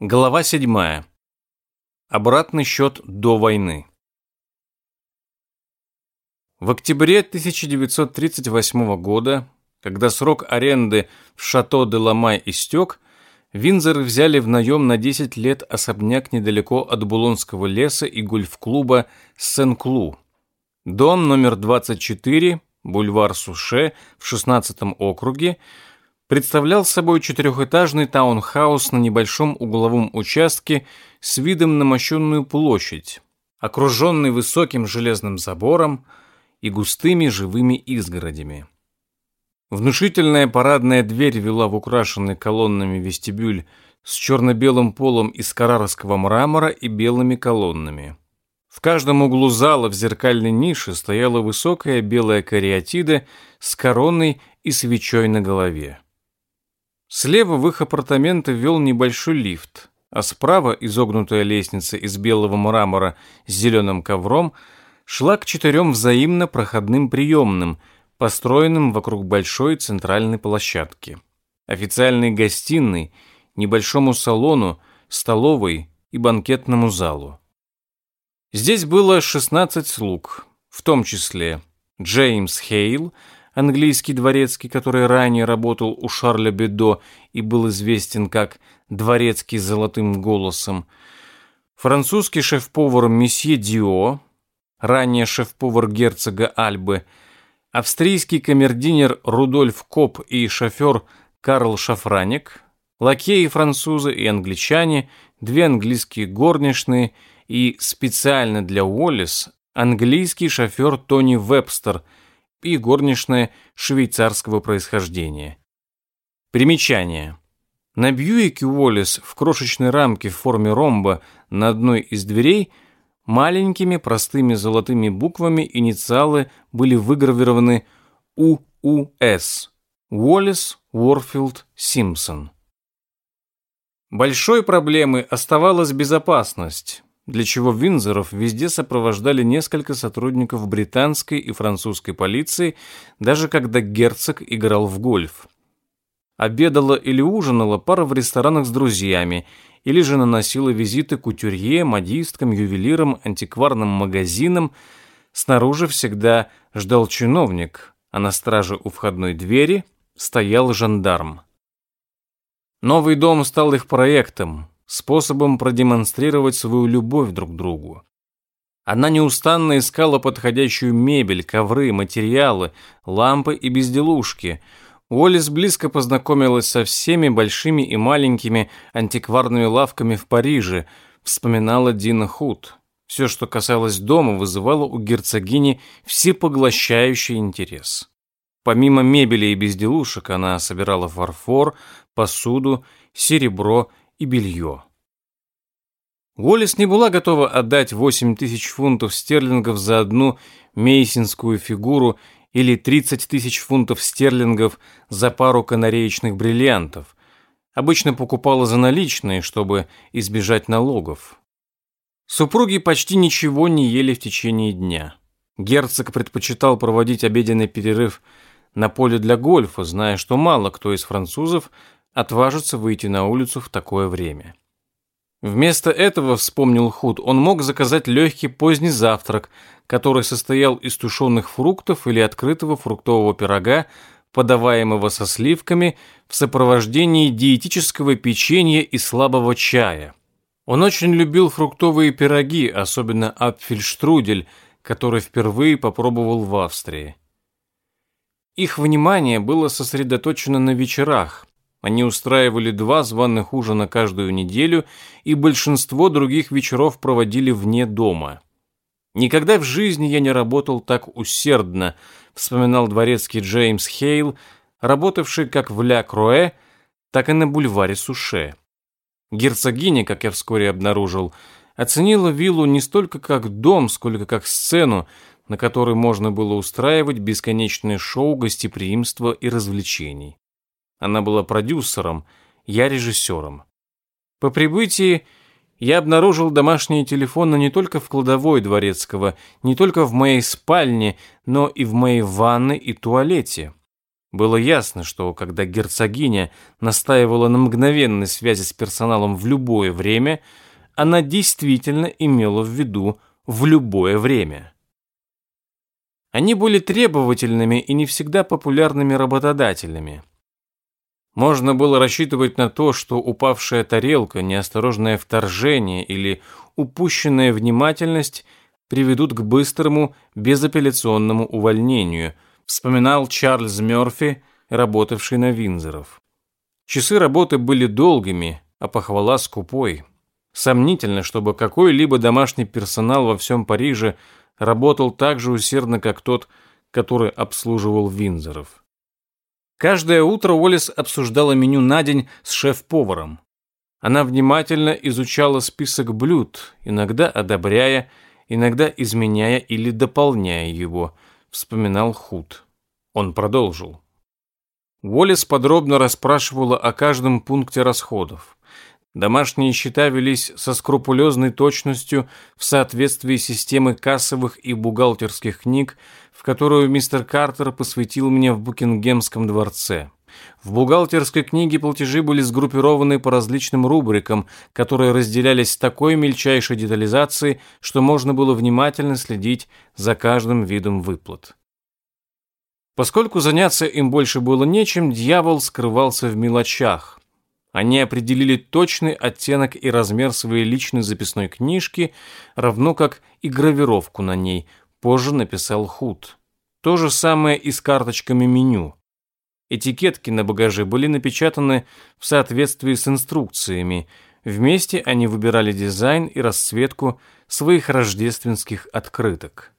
Глава 7. Обратный счет до войны. В октябре 1938 года, когда срок аренды в шато де Ламай истек, Винзоры взяли в наем на 10 лет особняк недалеко от Булонского леса и гольф-клуба Сен-Клу. Дом номер 24, бульвар Суше в 16 округе, представлял собой четырехэтажный таунхаус на небольшом угловом участке с видом на мощенную площадь, окруженный высоким железным забором и густыми живыми изгородями. Внушительная парадная дверь вела в украшенный колоннами вестибюль с черно-белым полом из карарского мрамора и белыми колоннами. В каждом углу зала в зеркальной нише стояла высокая белая кариатида с короной и свечой на голове. Слева в их апартаменты вел небольшой лифт, а справа изогнутая лестница из белого мрамора с зеленым ковром шла к четырем взаимно проходным приемным, построенным вокруг большой центральной площадки. Официальной гостиной, небольшому салону, столовой и банкетному залу. Здесь было 16 слуг, в том числе Джеймс Хейл – английский дворецкий, который ранее работал у Шарля Бедо и был известен как «дворецкий с золотым голосом», французский шеф-повар месье Дио, ранее шеф-повар герцога Альбы, австрийский камердинер Рудольф Коп и шофер Карл Шафраник, лакеи французы и англичане, две английские горничные и специально для Уоллес английский шофер Тони Вебстер – и горничная швейцарского происхождения. Примечание. На Бьюике Уоллес в крошечной рамке в форме ромба на одной из дверей маленькими простыми золотыми буквами инициалы были выгравированы УУС – Уоллес Уорфилд Симпсон. Большой проблемой оставалась безопасность для чего Винзоров везде сопровождали несколько сотрудников британской и французской полиции, даже когда герцог играл в гольф. Обедала или ужинала пара в ресторанах с друзьями, или же наносила визиты кутюрье, модисткам, ювелирам, антикварным магазинам. Снаружи всегда ждал чиновник, а на страже у входной двери стоял жандарм. Новый дом стал их проектом, способом продемонстрировать свою любовь друг к другу. Она неустанно искала подходящую мебель, ковры, материалы, лампы и безделушки. Уоллес близко познакомилась со всеми большими и маленькими антикварными лавками в Париже, вспоминала Дина Худ. Все, что касалось дома, вызывало у герцогини всепоглощающий интерес. Помимо мебели и безделушек, она собирала фарфор, посуду, серебро и белье. Уоллес не была готова отдать 8 тысяч фунтов стерлингов за одну мейсинскую фигуру или 30 тысяч фунтов стерлингов за пару канареечных бриллиантов. Обычно покупала за наличные, чтобы избежать налогов. Супруги почти ничего не ели в течение дня. Герцог предпочитал проводить обеденный перерыв на поле для гольфа, зная, что мало кто из французов отважится выйти на улицу в такое время. Вместо этого, вспомнил Худ, он мог заказать легкий поздний завтрак, который состоял из тушеных фруктов или открытого фруктового пирога, подаваемого со сливками в сопровождении диетического печенья и слабого чая. Он очень любил фруктовые пироги, особенно апфельштрудель, который впервые попробовал в Австрии. Их внимание было сосредоточено на вечерах, они устраивали два званых ужина каждую неделю, и большинство других вечеров проводили вне дома. «Никогда в жизни я не работал так усердно», вспоминал дворецкий Джеймс Хейл, работавший как в Ля Круэ, так и на бульваре Суше. Герцогиня, как я вскоре обнаружил, оценила виллу не столько как дом, сколько как сцену, на которой можно было устраивать бесконечное шоу гостеприимства и развлечений. Она была продюсером, я режиссером. По прибытии я обнаружил домашние телефоны не только в кладовой дворецкого, не только в моей спальне, но и в моей ванной и туалете. Было ясно, что когда герцогиня настаивала на мгновенной связи с персоналом в любое время, она действительно имела в виду в любое время. Они были требовательными и не всегда популярными работодателями. Можно было рассчитывать на то, что упавшая тарелка, неосторожное вторжение или упущенная внимательность приведут к быстрому, безапелляционному увольнению, вспоминал Чарльз Мёрфи, работавший на Винзоров. Часы работы были долгими, а похвала скупой. Сомнительно, чтобы какой-либо домашний персонал во всем Париже работал так же усердно, как тот, который обслуживал Винзоров. Каждое утро Уоллес обсуждала меню на день с шеф-поваром. Она внимательно изучала список блюд, иногда одобряя, иногда изменяя или дополняя его, вспоминал Худ. Он продолжил. Уоллес подробно расспрашивала о каждом пункте расходов. Домашние счета велись со скрупулезной точностью в соответствии с системой кассовых и бухгалтерских книг, в которую мистер Картер посвятил мне в Букингемском дворце. В бухгалтерской книге платежи были сгруппированы по различным рубрикам, которые разделялись такой мельчайшей детализацией, что можно было внимательно следить за каждым видом выплат. Поскольку заняться им больше было нечем, дьявол скрывался в мелочах. Они определили точный оттенок и размер своей личной записной книжки, равно как и гравировку на ней, позже написал Худ. То же самое и с карточками меню. Этикетки на багаже были напечатаны в соответствии с инструкциями. Вместе они выбирали дизайн и расцветку своих рождественских открыток.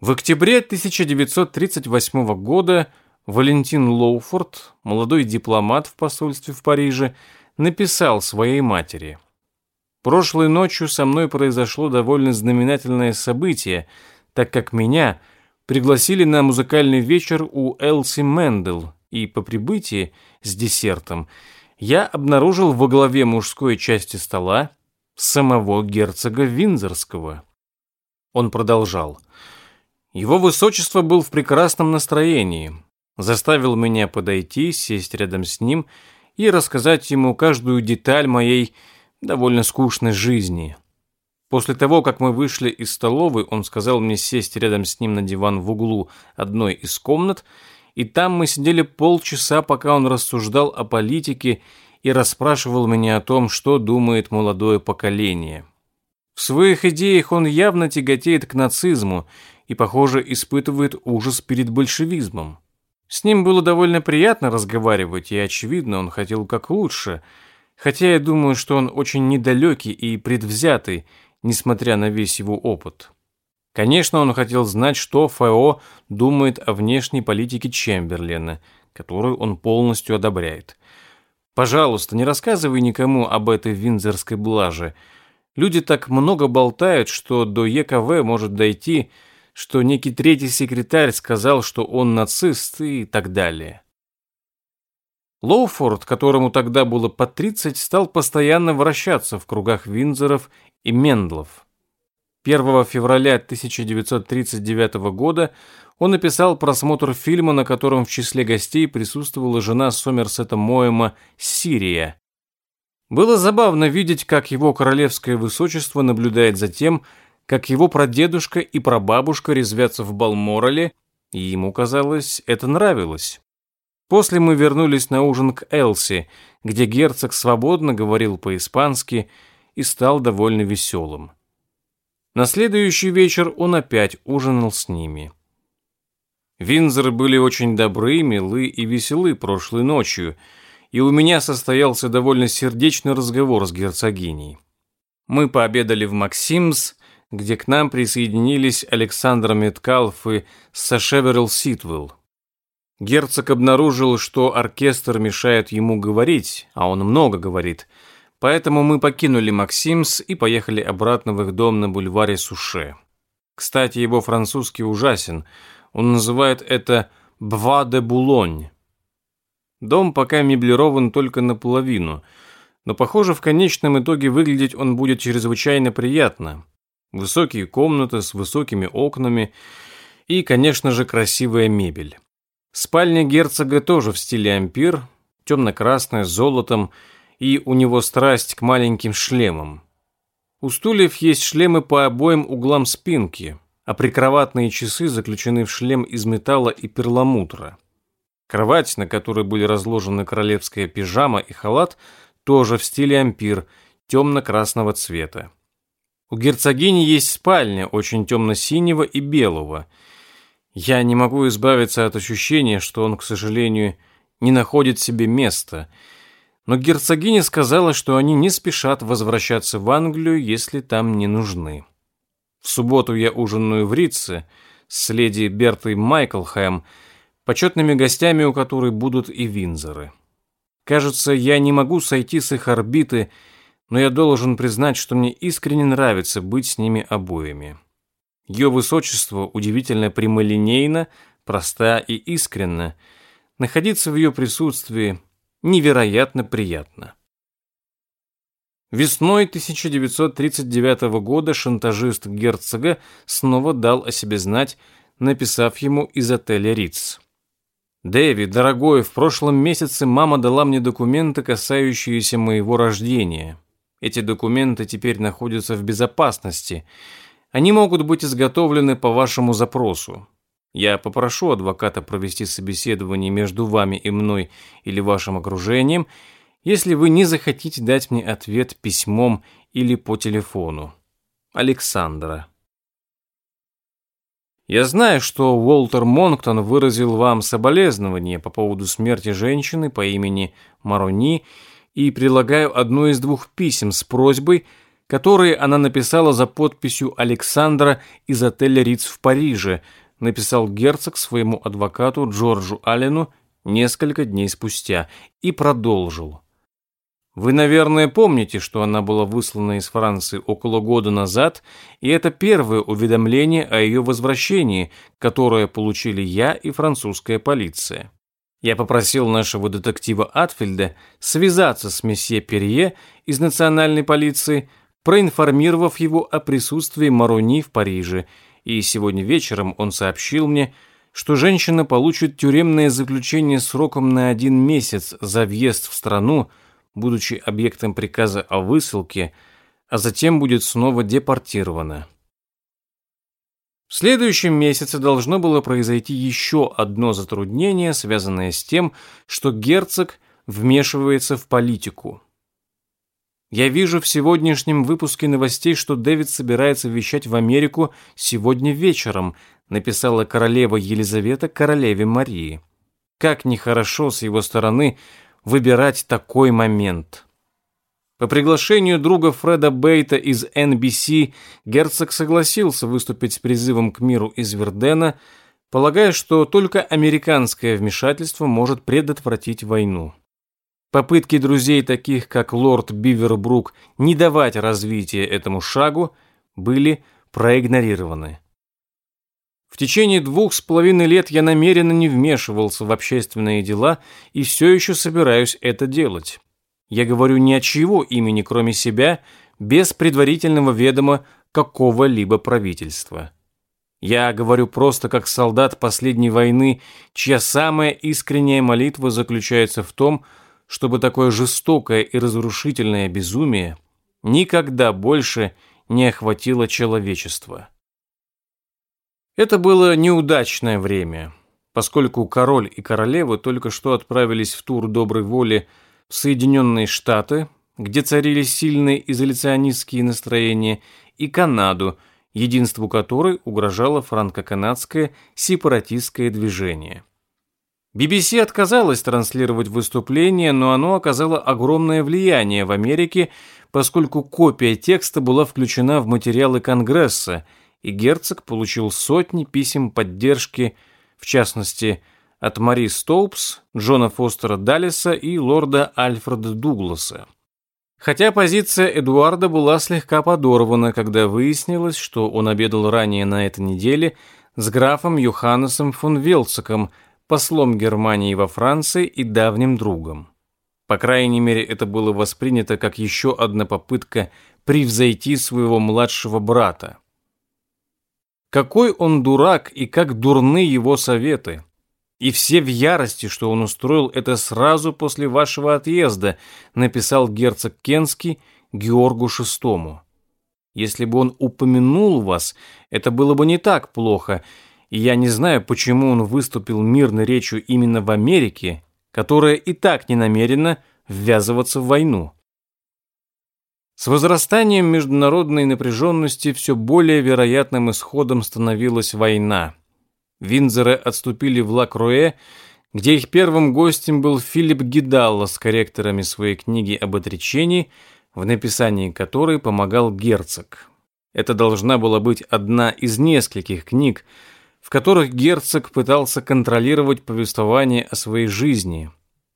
В октябре 1938 года Валентин Лоуфорд, молодой дипломат в посольстве в Париже, написал своей матери. «Прошлой ночью со мной произошло довольно знаменательное событие, так как меня пригласили на музыкальный вечер у Элси Мендел, и по прибытии с десертом я обнаружил во главе мужской части стола самого герцога Винзорского». Он продолжал. «Его высочество был в прекрасном настроении» заставил меня подойти, сесть рядом с ним и рассказать ему каждую деталь моей довольно скучной жизни. После того, как мы вышли из столовой, он сказал мне сесть рядом с ним на диван в углу одной из комнат, и там мы сидели полчаса, пока он рассуждал о политике и расспрашивал меня о том, что думает молодое поколение. В своих идеях он явно тяготеет к нацизму и, похоже, испытывает ужас перед большевизмом. С ним было довольно приятно разговаривать, и, очевидно, он хотел как лучше, хотя я думаю, что он очень недалекий и предвзятый, несмотря на весь его опыт. Конечно, он хотел знать, что ФО думает о внешней политике Чемберлена, которую он полностью одобряет. Пожалуйста, не рассказывай никому об этой виндзорской блаже. Люди так много болтают, что до ЕКВ может дойти – что некий третий секретарь сказал, что он нацист и так далее. Лоуфорд, которому тогда было по 30, стал постоянно вращаться в кругах Винзоров и Мендлов. 1 февраля 1939 года он написал просмотр фильма, на котором в числе гостей присутствовала жена Сомерсета Моэма «Сирия». Было забавно видеть, как его королевское высочество наблюдает за тем, как его прадедушка и прабабушка резвятся в Балморале, и ему казалось, это нравилось. После мы вернулись на ужин к Элси, где герцог свободно говорил по-испански и стал довольно веселым. На следующий вечер он опять ужинал с ними. Винзоры были очень добры, милы и веселы прошлой ночью, и у меня состоялся довольно сердечный разговор с герцогиней. Мы пообедали в Максимс, где к нам присоединились Александр Меткалф и Сашеверл Ситвелл. Герцог обнаружил, что оркестр мешает ему говорить, а он много говорит, поэтому мы покинули Максимс и поехали обратно в их дом на бульваре Суше. Кстати, его французский ужасен, он называет это «Бва де Булонь». Дом пока меблирован только наполовину, но, похоже, в конечном итоге выглядеть он будет чрезвычайно приятно. Высокие комнаты с высокими окнами И, конечно же, красивая мебель. Спальня герцога тоже в стиле ампир, темно-красная, с золотом, и у него страсть к маленьким шлемам. У стульев есть шлемы по обоим углам спинки, а прикроватные часы заключены в шлем из металла и перламутра. Кровать, на которой были разложены королевская пижама и халат, тоже в стиле ампир, темно-красного цвета. У герцогини есть спальня, очень темно-синего и белого – я не могу избавиться от ощущения, что он, к сожалению, не находит себе места. Но герцогиня сказала, что они не спешат возвращаться в Англию, если там не нужны. В субботу я ужинаю в Ритце с леди Бертой Майклхэм, почетными гостями у которой будут и Винзоры. Кажется, я не могу сойти с их орбиты, но я должен признать, что мне искренне нравится быть с ними обоими. Ее высочество удивительно прямолинейно, проста и искренна. Находиться в ее присутствии невероятно приятно. Весной 1939 года шантажист герцога снова дал о себе знать, написав ему из отеля Риц. «Дэви, дорогой, в прошлом месяце мама дала мне документы, касающиеся моего рождения. Эти документы теперь находятся в безопасности. Они могут быть изготовлены по вашему запросу. Я попрошу адвоката провести собеседование между вами и мной или вашим окружением, если вы не захотите дать мне ответ письмом или по телефону. Александра. Я знаю, что Уолтер Монктон выразил вам соболезнование по поводу смерти женщины по имени Марони и прилагаю одно из двух писем с просьбой – которые она написала за подписью Александра из отеля Риц в Париже, написал герцог своему адвокату Джорджу Аллену несколько дней спустя и продолжил. Вы, наверное, помните, что она была выслана из Франции около года назад, и это первое уведомление о ее возвращении, которое получили я и французская полиция. Я попросил нашего детектива Атфельда связаться с месье Перье из национальной полиции, проинформировав его о присутствии Марони в Париже, и сегодня вечером он сообщил мне, что женщина получит тюремное заключение сроком на один месяц за въезд в страну, будучи объектом приказа о высылке, а затем будет снова депортирована. В следующем месяце должно было произойти еще одно затруднение, связанное с тем, что герцог вмешивается в политику. Я вижу в сегодняшнем выпуске новостей, что Дэвид собирается вещать в Америку сегодня вечером, написала королева Елизавета королеве Марии. Как нехорошо с его стороны выбирать такой момент. По приглашению друга Фреда Бейта из NBC герцог согласился выступить с призывом к миру из Вердена, полагая, что только американское вмешательство может предотвратить войну. Попытки друзей, таких как лорд Бивербрук, не давать развития этому шагу, были проигнорированы. В течение двух с половиной лет я намеренно не вмешивался в общественные дела и все еще собираюсь это делать. Я говорю ни от чьего имени, кроме себя, без предварительного ведома какого-либо правительства. Я говорю просто как солдат последней войны, чья самая искренняя молитва заключается в том, чтобы такое жестокое и разрушительное безумие никогда больше не охватило человечество. Это было неудачное время, поскольку король и королева только что отправились в тур доброй воли в Соединенные Штаты, где царили сильные изоляционистские настроения, и Канаду, единству которой угрожало франко-канадское сепаратистское движение. BBC отказалась транслировать выступление, но оно оказало огромное влияние в Америке, поскольку копия текста была включена в материалы Конгресса, и герцог получил сотни писем поддержки, в частности, от Мари Стоупс, Джона Фостера Даллиса и лорда Альфреда Дугласа. Хотя позиция Эдуарда была слегка подорвана, когда выяснилось, что он обедал ранее на этой неделе с графом Йоханнесом фон Велциком, послом Германии во Франции и давним другом. По крайней мере, это было воспринято как еще одна попытка превзойти своего младшего брата. Какой он дурак и как дурны его советы. И все в ярости, что он устроил это сразу после вашего отъезда, написал герцог Кенский Георгу VI. Если бы он упомянул вас, это было бы не так плохо, и я не знаю, почему он выступил мирной речью именно в Америке, которая и так не намерена ввязываться в войну. С возрастанием международной напряженности все более вероятным исходом становилась война. Винзоры отступили в Лакруэ, где их первым гостем был Филипп Гидалло с корректорами своей книги об отречении, в написании которой помогал герцог. Это должна была быть одна из нескольких книг, в которых герцог пытался контролировать повествование о своей жизни.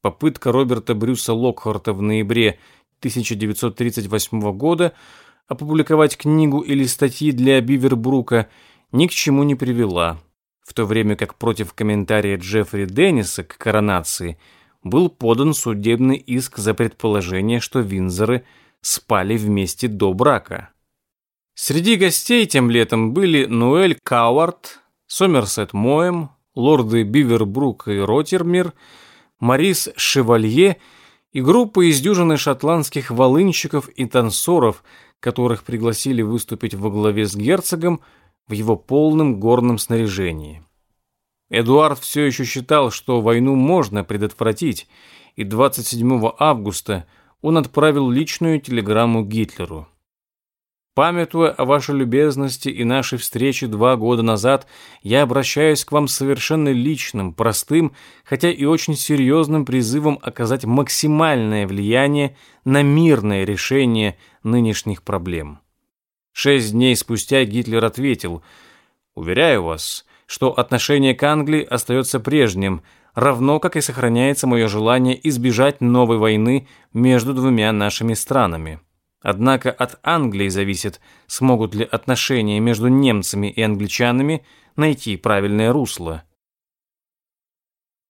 Попытка Роберта Брюса Локхорта в ноябре 1938 года опубликовать книгу или статьи для Бивербрука ни к чему не привела, в то время как против комментария Джеффри Денниса к коронации был подан судебный иск за предположение, что Винзоры спали вместе до брака. Среди гостей тем летом были Ноэль Кауарт, Сомерсет Моэм, лорды Бивербрук и Ротермир, Марис Шевалье – и группа из дюжины шотландских волынщиков и танцоров, которых пригласили выступить во главе с герцогом в его полном горном снаряжении. Эдуард все еще считал, что войну можно предотвратить, и 27 августа он отправил личную телеграмму Гитлеру. Памятуя о вашей любезности и нашей встрече два года назад, я обращаюсь к вам совершенно личным, простым, хотя и очень серьезным призывом оказать максимальное влияние на мирное решение нынешних проблем. Шесть дней спустя Гитлер ответил, «Уверяю вас, что отношение к Англии остается прежним, равно как и сохраняется мое желание избежать новой войны между двумя нашими странами». Однако от Англии зависит, смогут ли отношения между немцами и англичанами найти правильное русло.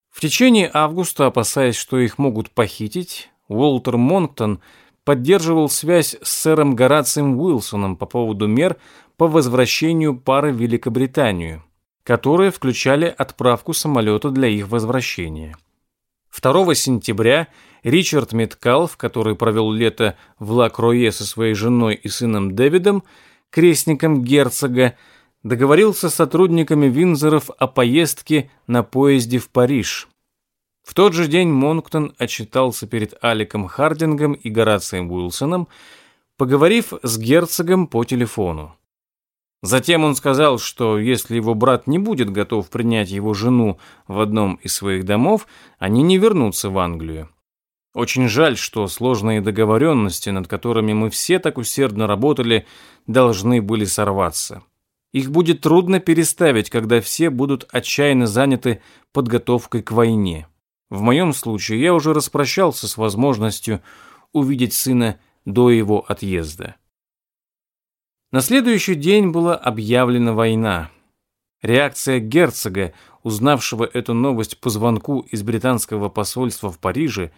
В течение августа, опасаясь, что их могут похитить, Уолтер Монктон поддерживал связь с сэром Горацием Уилсоном по поводу мер по возвращению пары в Великобританию, которые включали отправку самолета для их возвращения. 2 сентября Ричард Меткалф, который провел лето в Ла-Крое со своей женой и сыном Дэвидом, крестником герцога, договорился с сотрудниками Винзоров о поездке на поезде в Париж. В тот же день Монктон отчитался перед Аликом Хардингом и Горацием Уилсоном, поговорив с герцогом по телефону. Затем он сказал, что если его брат не будет готов принять его жену в одном из своих домов, они не вернутся в Англию. Очень жаль, что сложные договоренности, над которыми мы все так усердно работали, должны были сорваться. Их будет трудно переставить, когда все будут отчаянно заняты подготовкой к войне. В моем случае я уже распрощался с возможностью увидеть сына до его отъезда. На следующий день была объявлена война. Реакция герцога, узнавшего эту новость по звонку из британского посольства в Париже,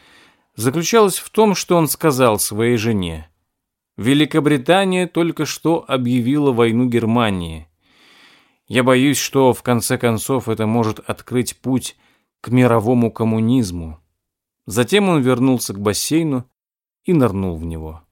заключалась в том, что он сказал своей жене. Великобритания только что объявила войну Германии. Я боюсь, что в конце концов это может открыть путь к мировому коммунизму. Затем он вернулся к бассейну и нырнул в него.